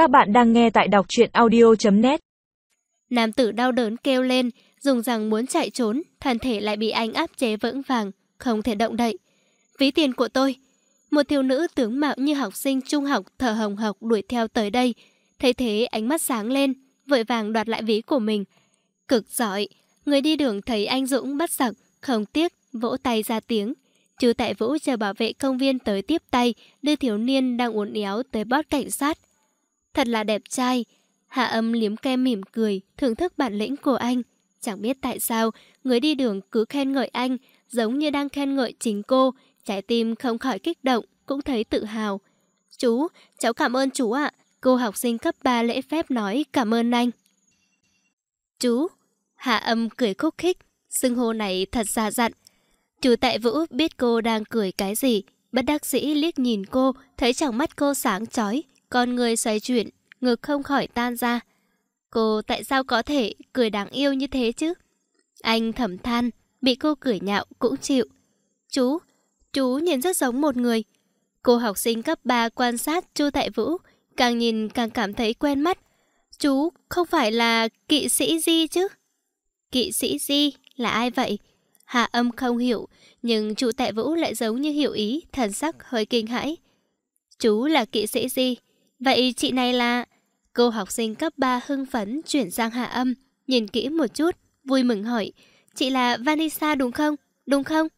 Các bạn đang nghe tại đọc truyện audio.net Nam tử đau đớn kêu lên, dùng rằng muốn chạy trốn, thân thể lại bị anh áp chế vững vàng, không thể động đậy. Ví tiền của tôi. Một thiếu nữ tướng mạo như học sinh trung học thở hồng hộc đuổi theo tới đây. Thấy thế ánh mắt sáng lên, vội vàng đoạt lại ví của mình. Cực giỏi, người đi đường thấy anh Dũng bắt sặc, không tiếc, vỗ tay ra tiếng. Chú tại Vũ chờ bảo vệ công viên tới tiếp tay, đưa thiếu niên đang uốn éo tới bót cảnh sát. Thật là đẹp trai. Hạ âm liếm kem mỉm cười, thưởng thức bản lĩnh của anh. Chẳng biết tại sao, người đi đường cứ khen ngợi anh, giống như đang khen ngợi chính cô. Trái tim không khỏi kích động, cũng thấy tự hào. Chú, cháu cảm ơn chú ạ. Cô học sinh cấp 3 lễ phép nói cảm ơn anh. Chú, hạ âm cười khúc khích, xưng hô này thật xa dặn. Chú tại Vũ biết cô đang cười cái gì, bất đắc dĩ liếc nhìn cô, thấy trong mắt cô sáng chói, con người xoay chuyển, ngực không khỏi tan ra. Cô tại sao có thể cười đáng yêu như thế chứ? Anh thầm than, bị cô cười nhạo cũng chịu. Chú, chú nhìn rất giống một người. Cô học sinh cấp 3 quan sát Chu Tại Vũ, càng nhìn càng cảm thấy quen mắt. Chú không phải là kỵ sĩ Di chứ? Kỵ sĩ Di là ai vậy? Hạ âm không hiểu, nhưng Chu Tại Vũ lại giống như hiểu ý, thần sắc hơi kinh hãi. Chú là kỵ sĩ Di. Vậy chị này là... Cô học sinh cấp 3 hưng phấn chuyển sang hạ âm, nhìn kỹ một chút, vui mừng hỏi. Chị là Vanessa đúng không? Đúng không?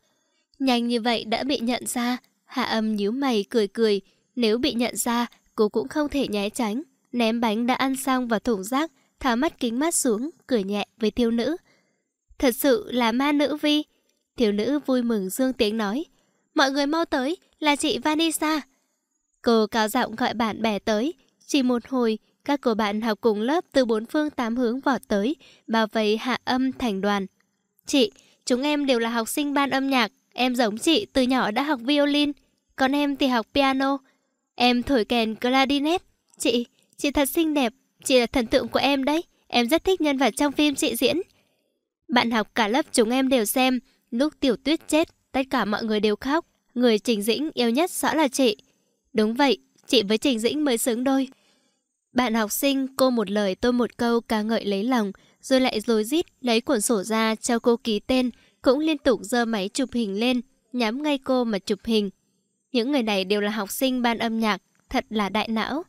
Nhanh như vậy đã bị nhận ra. Hạ âm nhíu mày cười cười. Nếu bị nhận ra, cô cũng không thể né tránh. Ném bánh đã ăn xong vào thùng rác, thả mắt kính mắt xuống, cười nhẹ với thiếu nữ. Thật sự là ma nữ Vi. Thiếu nữ vui mừng dương tiếng nói. Mọi người mau tới, là chị Vanessa. Cô cao giọng gọi bạn bè tới. Chỉ một hồi, các cô bạn học cùng lớp từ bốn phương tám hướng vọt tới, bao vây hạ âm thành đoàn. Chị, chúng em đều là học sinh ban âm nhạc. Em giống chị từ nhỏ đã học violin, còn em thì học piano. Em thổi kèn clarinet. Chị, chị thật xinh đẹp, chị là thần tượng của em đấy. Em rất thích nhân vật trong phim chị diễn. Bạn học cả lớp chúng em đều xem, lúc tiểu tuyết chết, tất cả mọi người đều khóc. Người Trình Dĩnh yêu nhất rõ là chị. Đúng vậy, chị với Trình Dĩnh mới xứng đôi. Bạn học sinh, cô một lời tôi một câu ca ngợi lấy lòng, rồi lại rối rít lấy cuộn sổ ra cho cô ký tên, cũng liên tục giơ máy chụp hình lên, nhắm ngay cô mà chụp hình. Những người này đều là học sinh ban âm nhạc, thật là đại não.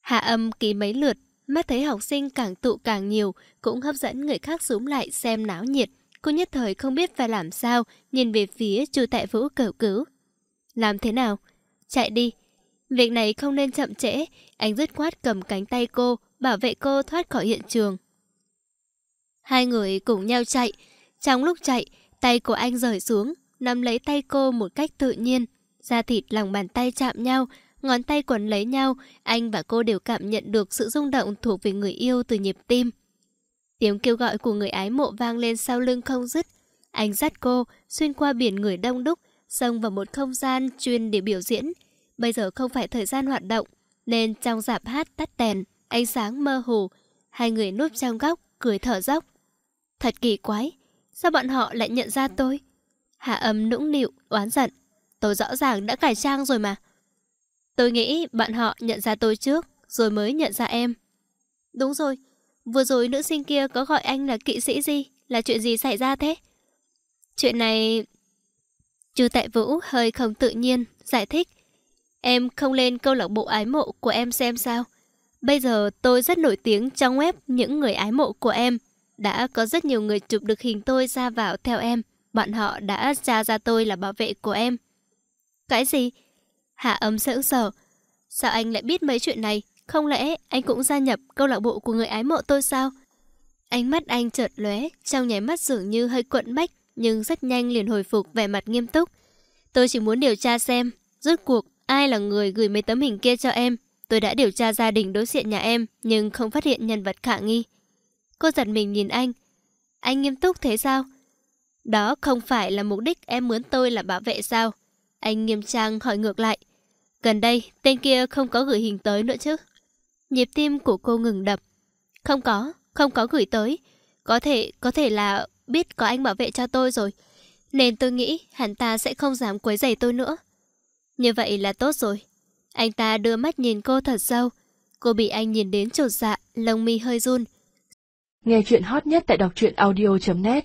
Hạ âm ký mấy lượt, mắt thấy học sinh càng tụ càng nhiều, cũng hấp dẫn người khác xuống lại xem náo nhiệt. Cô nhất thời không biết phải làm sao, nhìn về phía chu tại vũ cầu cứu. Làm thế nào? Chạy đi. Việc này không nên chậm trễ, anh dứt khoát cầm cánh tay cô, bảo vệ cô thoát khỏi hiện trường. Hai người cùng nhau chạy. Trong lúc chạy, tay của anh rời xuống, nắm lấy tay cô một cách tự nhiên. Da thịt lòng bàn tay chạm nhau, ngón tay quấn lấy nhau, anh và cô đều cảm nhận được sự rung động thuộc về người yêu từ nhịp tim. Tiếng kêu gọi của người ái mộ vang lên sau lưng không dứt. Anh dắt cô, xuyên qua biển người đông đúc, xông vào một không gian chuyên để biểu diễn. Bây giờ không phải thời gian hoạt động, nên trong dạp hát tắt đèn, ánh sáng mơ hồ. Hai người núp trong góc, cười thở dốc. Thật kỳ quái, sao bọn họ lại nhận ra tôi? Hạ âm nũng nịu, oán giận. Tôi rõ ràng đã cải trang rồi mà. Tôi nghĩ bạn họ nhận ra tôi trước, rồi mới nhận ra em. Đúng rồi, vừa rồi nữ sinh kia có gọi anh là kỵ sĩ gì? Là chuyện gì xảy ra thế? Chuyện này... Chú Tại Vũ hơi không tự nhiên, giải thích. Em không lên câu lạc bộ ái mộ của em xem sao. Bây giờ tôi rất nổi tiếng trong web những người ái mộ của em. Đã có rất nhiều người chụp được hình tôi ra vào theo em. Bọn họ đã tra ra tôi là bảo vệ của em. Cái gì? Hạ âm sững sờ. Sao anh lại biết mấy chuyện này? Không lẽ anh cũng gia nhập câu lạc bộ của người ái mộ tôi sao? Ánh mắt anh chợt lóe, trong nháy mắt dường như hơi cuộn bách, nhưng rất nhanh liền hồi phục vẻ mặt nghiêm túc. Tôi chỉ muốn điều tra xem, rốt cuộc ai là người gửi mấy tấm hình kia cho em. Tôi đã điều tra gia đình đối diện nhà em, nhưng không phát hiện nhân vật khả nghi. Cô giật mình nhìn anh. Anh nghiêm túc thế sao? Đó không phải là mục đích em muốn tôi là bảo vệ sao? Anh nghiêm trang hỏi ngược lại. Gần đây, tên kia không có gửi hình tới nữa chứ? Nhịp tim của cô ngừng đập. Không có, không có gửi tới. Có thể, có thể là biết có anh bảo vệ cho tôi rồi. Nên tôi nghĩ hắn ta sẽ không dám quấy rầy tôi nữa. Như vậy là tốt rồi. Anh ta đưa mắt nhìn cô thật sâu. Cô bị anh nhìn đến trột dạ, lông mi hơi run. Nghe chuyện hot nhất tại đọc truyện audio.net